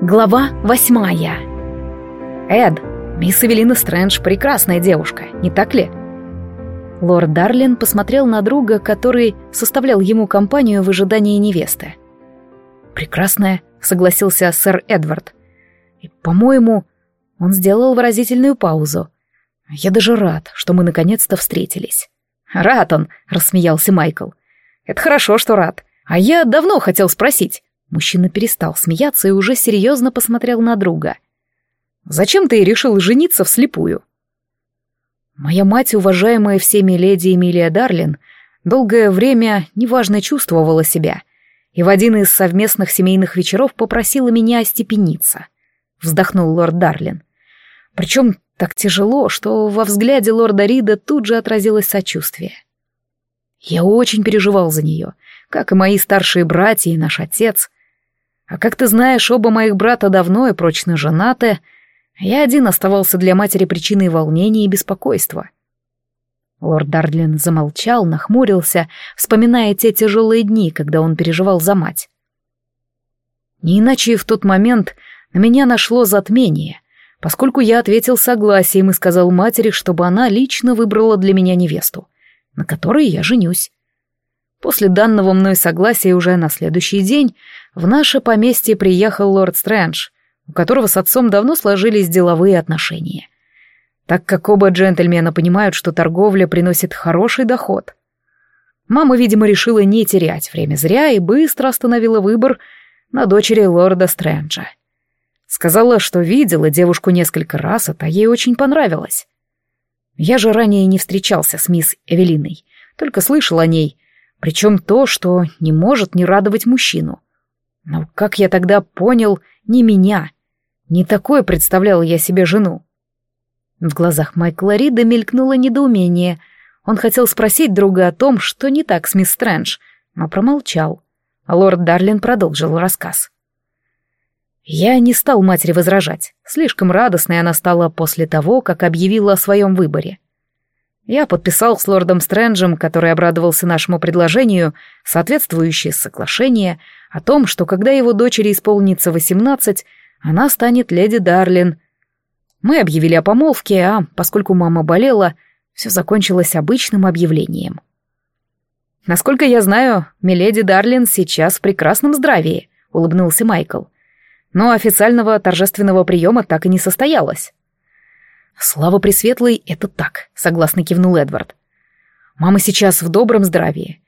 Глава восьмая. Эд, мисс Эвелина Стрэндж прекрасная девушка, не так ли? Лорд Дарлин посмотрел на друга, который составлял ему компанию в ожидании невесты. «Прекрасная», — согласился сэр Эдвард. «И, по-моему, он сделал выразительную паузу. Я даже рад, что мы наконец-то встретились». «Рад он», — рассмеялся Майкл. «Это хорошо, что рад. А я давно хотел спросить, Мужчина перестал смеяться и уже серьезно посмотрел на друга. «Зачем ты решил жениться вслепую?» Моя мать, уважаемая всеми леди Эмилия Дарлин, долгое время неважно чувствовала себя, и в один из совместных семейных вечеров попросила меня остепениться. Вздохнул лорд Дарлин. Причем так тяжело, что во взгляде лорда Рида тут же отразилось сочувствие. Я очень переживал за нее, как и мои старшие братья и наш отец. А как ты знаешь, оба моих брата давно и прочно женаты, я один оставался для матери причиной волнения и беспокойства. Лорд Дардлин замолчал, нахмурился, вспоминая те тяжелые дни, когда он переживал за мать. Не иначе в тот момент на меня нашло затмение, поскольку я ответил согласием и сказал матери, чтобы она лично выбрала для меня невесту, на которой я женюсь. После данного мной согласия уже на следующий день в наше поместье приехал лорд Стрэндж, у которого с отцом давно сложились деловые отношения. Так как оба джентльмена понимают, что торговля приносит хороший доход. Мама, видимо, решила не терять время зря и быстро остановила выбор на дочери лорда Стрэнджа. Сказала, что видела девушку несколько раз, а та ей очень понравилась. Я же ранее не встречался с мисс Эвелиной, только слышал о ней, причем то, что не может не радовать мужчину. Но как я тогда понял, не меня. Не такое представляла я себе жену. В глазах Майкла Рида мелькнуло недоумение. Он хотел спросить друга о том, что не так с мисс Стрэндж, но промолчал. Лорд Дарлин продолжил рассказ. Я не стал матери возражать. Слишком радостной она стала после того, как объявила о своем выборе. Я подписал с лордом Стрэнджем, который обрадовался нашему предложению, соответствующее соглашение о том, что когда его дочери исполнится восемнадцать, она станет леди Дарлин. Мы объявили о помолвке, а поскольку мама болела, все закончилось обычным объявлением. «Насколько я знаю, миледи Дарлин сейчас в прекрасном здравии», — улыбнулся Майкл. «Но официального торжественного приема так и не состоялось». «Слава Пресветлой, это так», — согласно кивнул Эдвард. «Мама сейчас в добром здравии.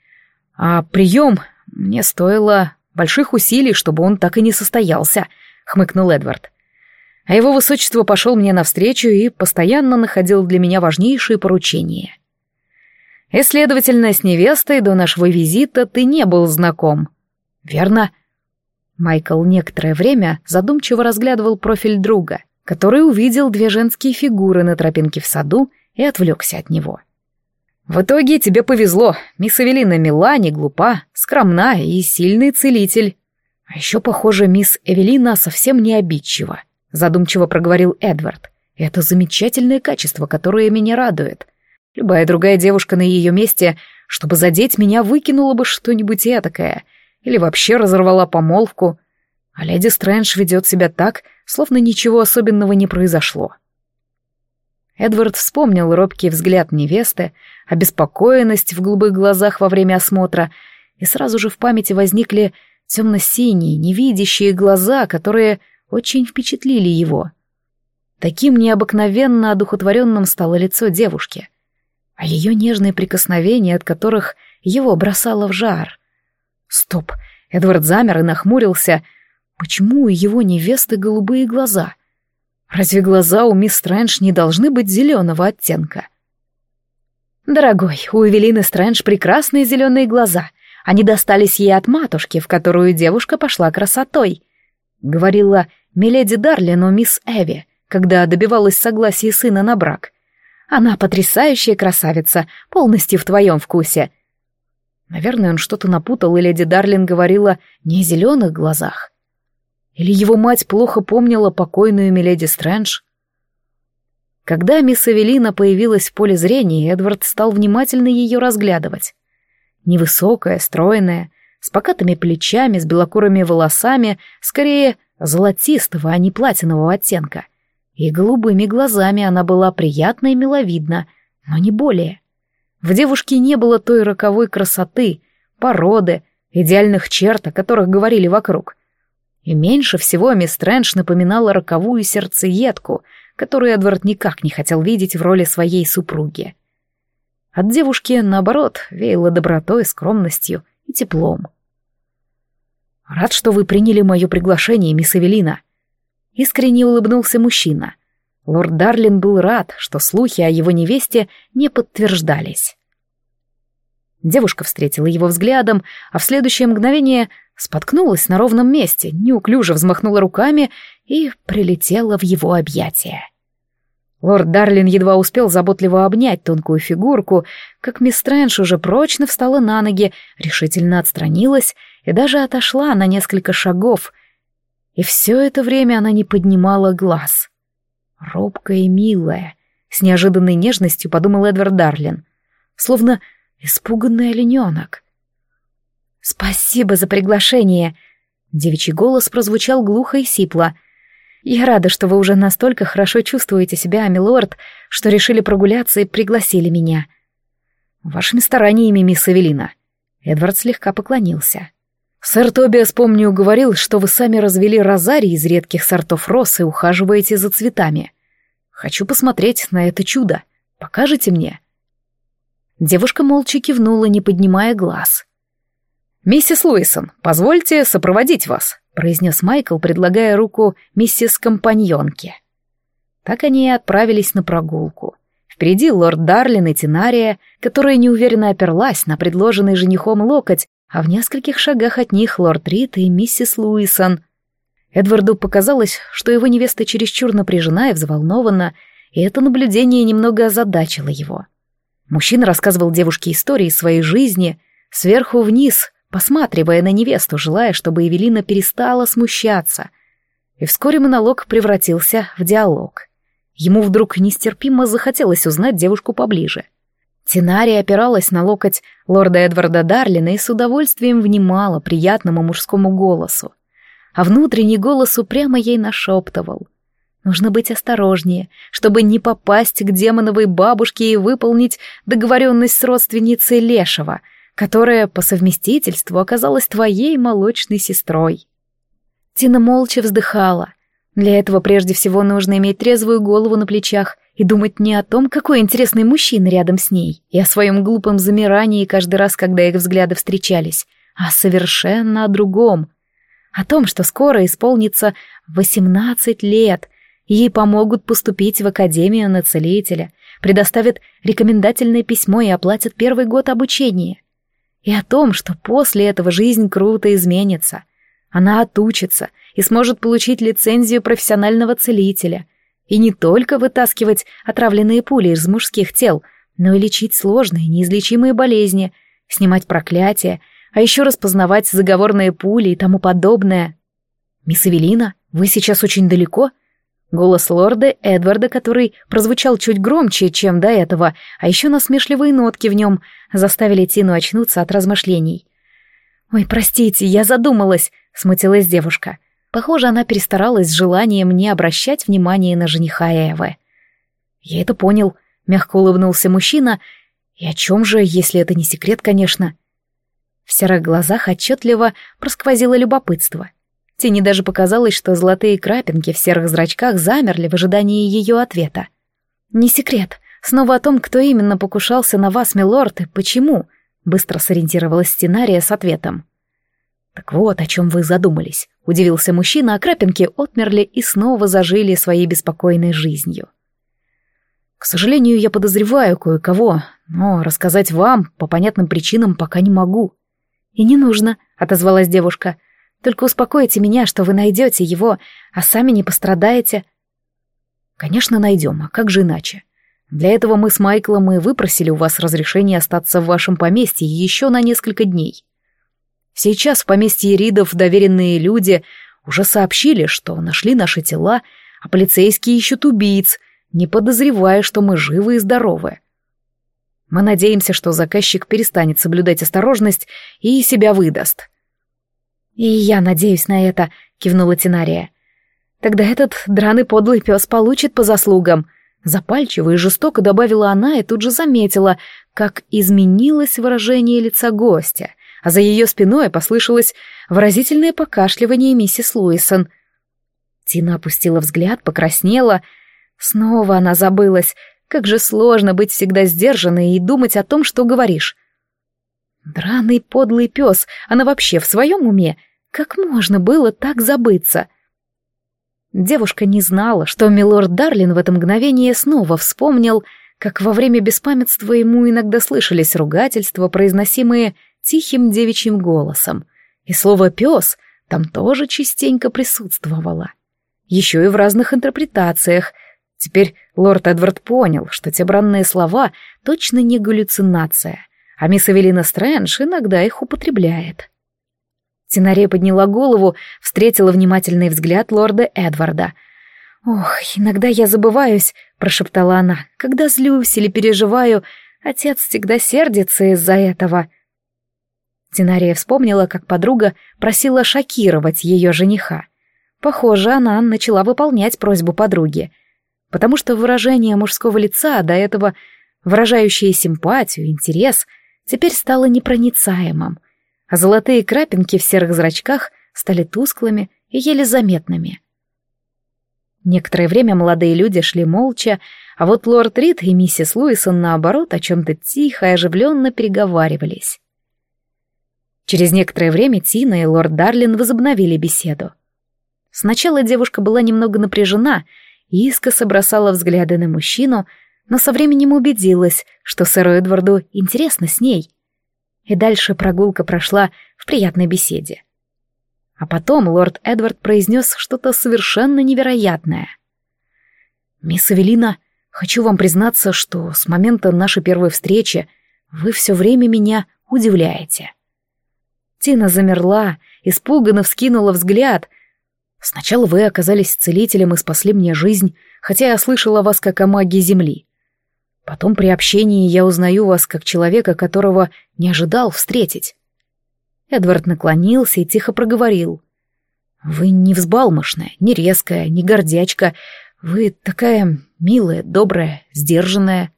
А прием мне стоило больших усилий, чтобы он так и не состоялся», — хмыкнул Эдвард. А его высочество пошел мне навстречу и постоянно находил для меня важнейшие поручения. И, следовательно, с невестой до нашего визита ты не был знаком. Верно? Майкл некоторое время задумчиво разглядывал профиль друга — который увидел две женские фигуры на тропинке в саду и отвлекся от него. «В итоге тебе повезло. Мисс Эвелина мила, не глупа, скромна и сильный целитель. А еще, похоже, мисс Эвелина совсем не обидчива», — задумчиво проговорил Эдвард. «Это замечательное качество, которое меня радует. Любая другая девушка на ее месте, чтобы задеть меня, выкинула бы что-нибудь этакое или вообще разорвала помолвку. А леди Стрэндж ведет себя так, словно ничего особенного не произошло. Эдвард вспомнил робкий взгляд невесты, обеспокоенность в голубых глазах во время осмотра, и сразу же в памяти возникли темно-синие, невидящие глаза, которые очень впечатлили его. Таким необыкновенно одухотворенным стало лицо девушки, а ее нежные прикосновения, от которых его бросало в жар. Стоп! Эдвард замер и нахмурился — Почему у его невесты голубые глаза? Разве глаза у мисс Стрэндж не должны быть зеленого оттенка? Дорогой, у Эвелины Стрэндж прекрасные зеленые глаза. Они достались ей от матушки, в которую девушка пошла красотой, — говорила миледи Дарлину мисс Эви, когда добивалась согласия сына на брак. Она потрясающая красавица, полностью в твоем вкусе. Наверное, он что-то напутал, и леди Дарлин говорила не о зеленых глазах. Или его мать плохо помнила покойную Миледи Стрэндж? Когда мисс Эвелина появилась в поле зрения, Эдвард стал внимательно ее разглядывать. Невысокая, стройная, с покатыми плечами, с белокурыми волосами, скорее золотистого, а не платинового оттенка. И голубыми глазами она была приятна и миловидна, но не более. В девушке не было той роковой красоты, породы, идеальных черт, о которых говорили вокруг. И меньше всего мисс Стрэндж напоминала роковую сердцеедку, которую Эдвард никак не хотел видеть в роли своей супруги. От девушки, наоборот, веяло добротой, скромностью и теплом. «Рад, что вы приняли мое приглашение, мисс Эвелина». Искренне улыбнулся мужчина. Лорд Дарлин был рад, что слухи о его невесте не подтверждались. Девушка встретила его взглядом, а в следующее мгновение споткнулась на ровном месте, неуклюже взмахнула руками и прилетела в его объятия. Лорд Дарлин едва успел заботливо обнять тонкую фигурку, как мисс Стрэндж уже прочно встала на ноги, решительно отстранилась и даже отошла на несколько шагов. И все это время она не поднимала глаз. Робкая и милая, с неожиданной нежностью подумал Эдвард Дарлин, словно испуганный олененок. «Спасибо за приглашение!» Девичий голос прозвучал глухо и сипло — я рада, что вы уже настолько хорошо чувствуете себя, милорд, что решили прогуляться и пригласили меня. Вашими стараниями, мисс Эвелина. Эдвард слегка поклонился. Сэр Тобиас, помню, говорил, что вы сами развели розарий из редких сортов роз и ухаживаете за цветами. Хочу посмотреть на это чудо. Покажете мне?» Девушка молча кивнула, не поднимая глаз. «Миссис Луисон, позвольте сопроводить вас», — произнес Майкл, предлагая руку миссис компаньонке. Так они и отправились на прогулку. Впереди лорд Дарлин и Тинария, которая неуверенно оперлась на предложенный женихом локоть, а в нескольких шагах от них лорд Рид и миссис Луисон. Эдварду показалось, что его невеста чересчур напряжена и взволнована, и это наблюдение немного озадачило его. Мужчина рассказывал девушке истории своей жизни, сверху вниз, посматривая на невесту, желая, чтобы Эвелина перестала смущаться. И вскоре монолог превратился в диалог. Ему вдруг нестерпимо захотелось узнать девушку поближе. Тинария опиралась на локоть лорда Эдварда Дарлина и с удовольствием внимала приятному мужскому голосу. А внутренний голос упрямо ей нашептывал. Нужно быть осторожнее, чтобы не попасть к демоновой бабушке и выполнить договоренность с родственницей Лешего — которая по совместительству оказалась твоей молочной сестрой. Тина молча вздыхала. Для этого прежде всего нужно иметь трезвую голову на плечах и думать не о том, какой интересный мужчина рядом с ней, и о своем глупом замирании каждый раз, когда их взгляды встречались, а совершенно о другом. О том, что скоро исполнится 18 лет, ей помогут поступить в Академию на целителя, предоставят рекомендательное письмо и оплатят первый год обучения — и о том, что после этого жизнь круто изменится. Она отучится и сможет получить лицензию профессионального целителя. И не только вытаскивать отравленные пули из мужских тел, но и лечить сложные, неизлечимые болезни, снимать проклятия, а еще распознавать заговорные пули и тому подобное. «Мисс Эвелина, вы сейчас очень далеко?» Голос лорда Эдварда, который прозвучал чуть громче, чем до этого, а еще насмешливые нотки в нем, заставили Тину очнуться от размышлений. «Ой, простите, я задумалась», — смутилась девушка. Похоже, она перестаралась с желанием не обращать внимания на жениха Эвы. «Я это понял», — мягко улыбнулся мужчина. «И о чем же, если это не секрет, конечно?» В серых глазах отчетливо просквозило любопытство — Тине даже показалось, что золотые крапинки в серых зрачках замерли в ожидании ее ответа. «Не секрет. Снова о том, кто именно покушался на вас, милорд, и почему?» Быстро сориентировалась Стенария с ответом. «Так вот, о чем вы задумались», — удивился мужчина, а крапинки отмерли и снова зажили своей беспокойной жизнью. «К сожалению, я подозреваю кое-кого, но рассказать вам по понятным причинам пока не могу». «И не нужно», — отозвалась девушка, — только успокойте меня, что вы найдете его, а сами не пострадаете. Конечно, найдем, а как же иначе? Для этого мы с Майклом и выпросили у вас разрешение остаться в вашем поместье еще на несколько дней. Сейчас в поместье Ридов доверенные люди уже сообщили, что нашли наши тела, а полицейские ищут убийц, не подозревая, что мы живы и здоровы. Мы надеемся, что заказчик перестанет соблюдать осторожность и себя выдаст. «И я надеюсь на это», — кивнула Тинария. «Тогда этот драный подлый пес получит по заслугам», Запальчиво и жестоко добавила она и тут же заметила, как изменилось выражение лица гостя, а за ее спиной послышалось выразительное покашливание миссис Луисон. Тина опустила взгляд, покраснела. Снова она забылась. Как же сложно быть всегда сдержанной и думать о том, что говоришь. Драный подлый пес, она вообще в своем уме? Как можно было так забыться? — Девушка не знала, что милорд Дарлин в это мгновение снова вспомнил, как во время беспамятства ему иногда слышались ругательства, произносимые тихим девичьим голосом. И слово «пес» там тоже частенько присутствовало. Еще и в разных интерпретациях. Теперь лорд Эдвард понял, что те бранные слова точно не галлюцинация, а мисс Эвелина Стрэндж иногда их употребляет. Тинаре подняла голову, встретила внимательный взгляд лорда Эдварда. «Ох, иногда я забываюсь», — прошептала она. «Когда злюсь или переживаю, отец всегда сердится из-за этого». Тинария вспомнила, как подруга просила шокировать ее жениха. Похоже, она начала выполнять просьбу подруги, потому что выражение мужского лица, до этого выражающее симпатию, интерес, теперь стало непроницаемым — а золотые крапинки в серых зрачках стали тусклыми и еле заметными. Некоторое время молодые люди шли молча, а вот лорд Рид и миссис Луисон, наоборот, о чем-то тихо и оживленно переговаривались. Через некоторое время Тина и лорд Дарлин возобновили беседу. Сначала девушка была немного напряжена и искоса бросала взгляды на мужчину, но со временем убедилась, что сэру Эдварду интересно с ней — и дальше прогулка прошла в приятной беседе. А потом лорд Эдвард произнес что-то совершенно невероятное. «Мисс Эвелина, хочу вам признаться, что с момента нашей первой встречи вы все время меня удивляете». Тина замерла, испуганно вскинула взгляд. «Сначала вы оказались целителем и спасли мне жизнь, хотя я слышала вас как о магии Земли. Потом при общении я узнаю вас как человека, которого не ожидал встретить. Эдвард наклонился и тихо проговорил. «Вы не взбалмошная, не резкая, не гордячка. Вы такая милая, добрая, сдержанная».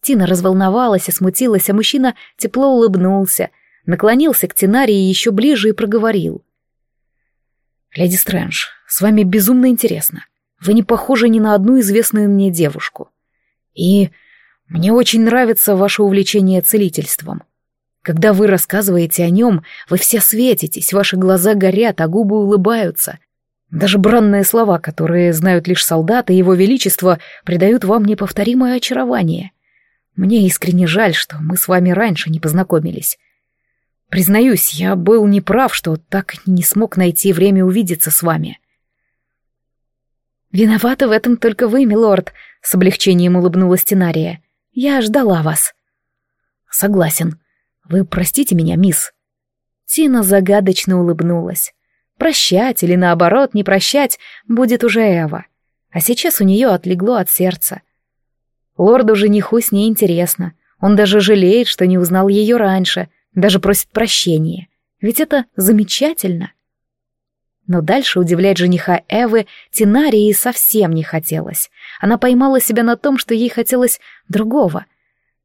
Тина разволновалась и смутилась, а мужчина тепло улыбнулся, наклонился к Тинарии еще ближе и проговорил. «Леди Стрэндж, с вами безумно интересно. Вы не похожи ни на одну известную мне девушку. И мне очень нравится ваше увлечение целительством. Когда вы рассказываете о нем, вы все светитесь, ваши глаза горят, а губы улыбаются. Даже бранные слова, которые знают лишь солдаты его величество, придают вам неповторимое очарование. Мне искренне жаль, что мы с вами раньше не познакомились. Признаюсь, я был неправ, что так не смог найти время увидеться с вами. «Виновата в этом только вы, милорд», — с облегчением улыбнулась Тинария. «Я ждала вас». «Согласен. Вы простите меня, мисс». Тина загадочно улыбнулась. Прощать или, наоборот, не прощать будет уже Эва. А сейчас у нее отлегло от сердца. Лорду-жениху с ней интересно. Он даже жалеет, что не узнал ее раньше, даже просит прощения. Ведь это замечательно. Но дальше удивлять жениха Эвы Тинарии совсем не хотелось. Она поймала себя на том, что ей хотелось другого.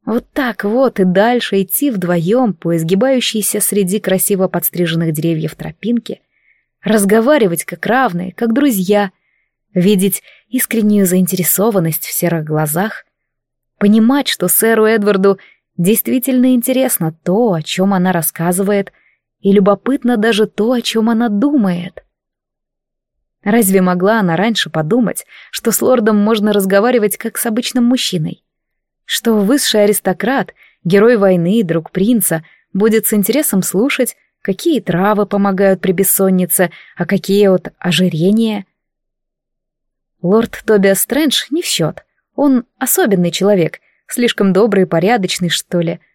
Вот так вот и дальше идти вдвоем по изгибающейся среди красиво подстриженных деревьев тропинке, разговаривать как равные, как друзья, видеть искреннюю заинтересованность в серых глазах, понимать, что сэру Эдварду действительно интересно то, о чем она рассказывает, и любопытно даже то, о чем она думает. Разве могла она раньше подумать, что с лордом можно разговаривать как с обычным мужчиной? Что высший аристократ, герой войны, друг принца, будет с интересом слушать, какие травы помогают при бессоннице, а какие от ожирения? Лорд Тобиас Стрэндж не в счет. Он особенный человек, слишком добрый и порядочный, что ли, —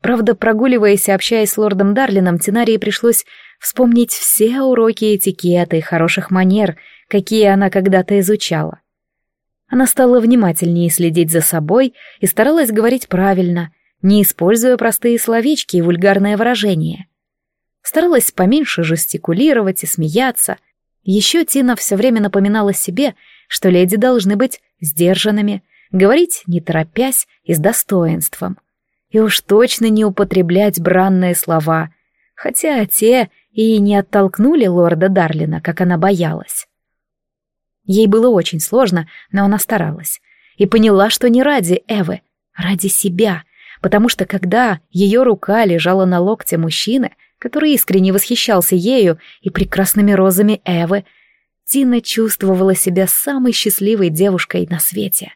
Правда, прогуливаясь и общаясь с лордом Дарлином, Тинарии пришлось вспомнить все уроки этикета и хороших манер, какие она когда-то изучала. Она стала внимательнее следить за собой и старалась говорить правильно, не используя простые словечки и вульгарное выражение. Старалась поменьше жестикулировать и смеяться. Еще Тина все время напоминала себе, что леди должны быть сдержанными, говорить не торопясь и с достоинством. И уж точно не употреблять бранные слова, хотя те и не оттолкнули лорда Дарлина, как она боялась. Ей было очень сложно, но она старалась. И поняла, что не ради Эвы, а ради себя, потому что когда ее рука лежала на локте мужчины, который искренне восхищался ею и прекрасными розами Эвы, Тина чувствовала себя самой счастливой девушкой на свете.